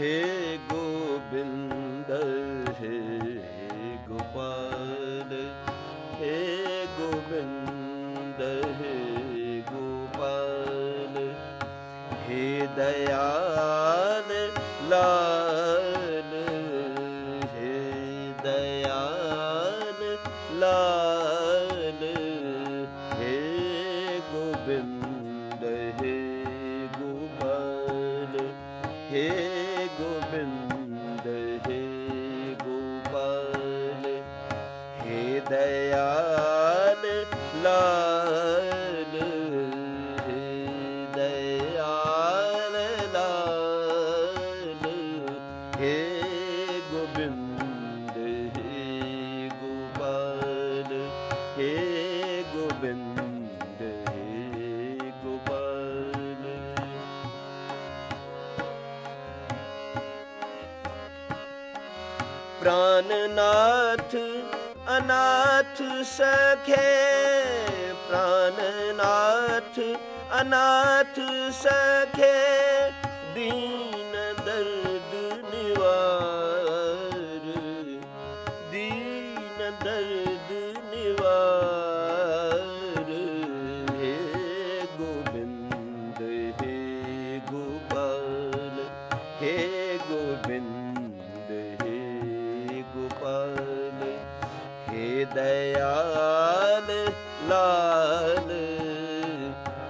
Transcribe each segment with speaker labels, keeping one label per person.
Speaker 1: हे गोविन्द हे गोपाल हे गोविन्द हे गोपाल हे दयाल लाल हे दयाल लाल ਬਿੰਦ ਹੈ ਗੋਪਾਲ ਹੈ ਦਇਆ ਪ੍ਰਾਨਨਾਥ ਅਨਾਥ ਸਖੇ ਪ੍ਰਾਨਨਾਥ ਅਨਾਥ ਸਖੇ ਦੀਨ ਦਰਦ ਨਿਵਾ हे दयाल लाल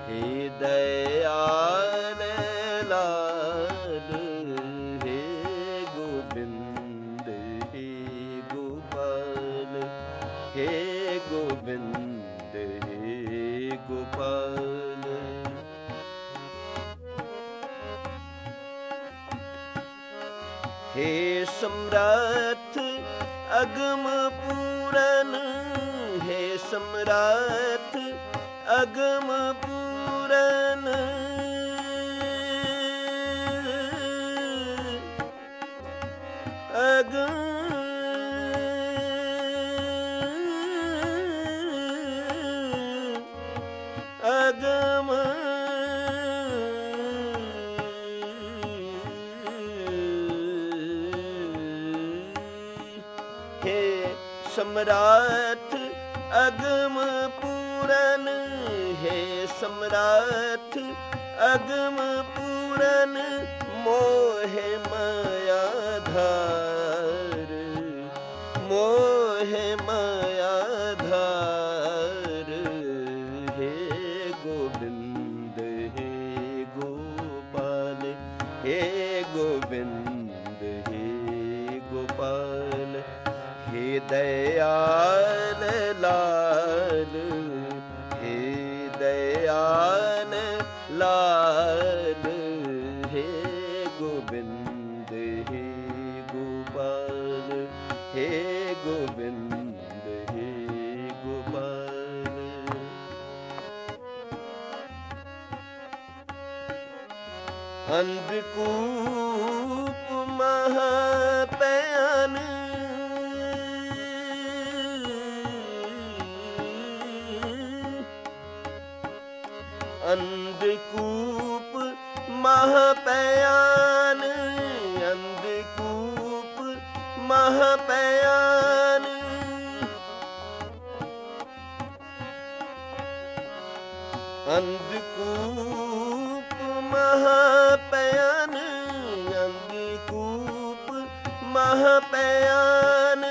Speaker 1: हे दयाल लाल हे गोविंद हे गोपाल हे गोविंद हे गोपाल हे सम्राट अगम ਪੂਰਨ ਹੈ ਸਮਰਾਤ ਅਗਮ ਪੂਰਨ। ਅਗਮ ਸਮਰਾਥ ਅਗਮ ਪੂਰਨ ਹੈ ਸਮਰਾਥ ਅਗਮ ਪੂਰਨ ਮੋਹ ਮਾਇਆ ਧਾਰ ਮੋਹ ਮਾਇਆ ਧਾਰ ਹੈ ਗੋਬਿੰਦ ਹੈ ਗੋਪਾਲ ਹੈ ਗੋਬਿੰਦ ਹੈ ਗੋਪਾਲ ਹੇ ਦਇਆਲ ਲਾਲ ਹੇ ਦਇਆਲ ਲਾਲ ਹੇ ਗੋਬਿੰਦ ਹੇ ਗੋਪਾਲ ਹੇ ਗੋਬਿੰਦ ਹੇ ਗੋਪਾਲ ਅੰਧਕੂਪ ਅੰਧਕੂਪ ਮਹ ਅੰਧਕੂਪ ਮਹ ਅੰਧਕੂਪ ਮਹਪਿਆਨ ਅੰਧਕੂਪ ਮਹ ਪਿਆਨ।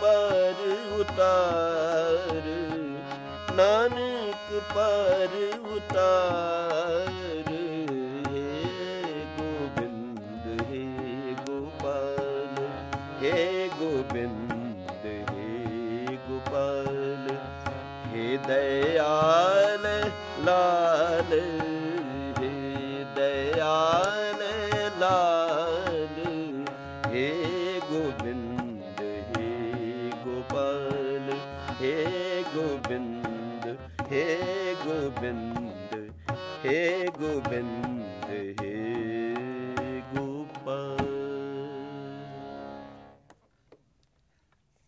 Speaker 1: ਪਰ ਉਤਾਰ ਨਾਨਕ ਪਰ ਉਤਾਰ। ਗੋਬਿੰਦ, ਹੈ ਗੋਪਾਲ, ਹੈ ਗੋਬਿੰਦ, ਹੈ ਗੋਪਾਲ, ਹੈ ਦਇਆਲ ਲਾਲ, ਹੈ ਦਇਆਲ ਲਾਲ, ਹੈ ਗੋਬਿੰਦ, ਹੈ ਗੋਪਾਲ, ਹੈ ਗੋਬਿੰਦ। हे गोविंद हे गोविंद हे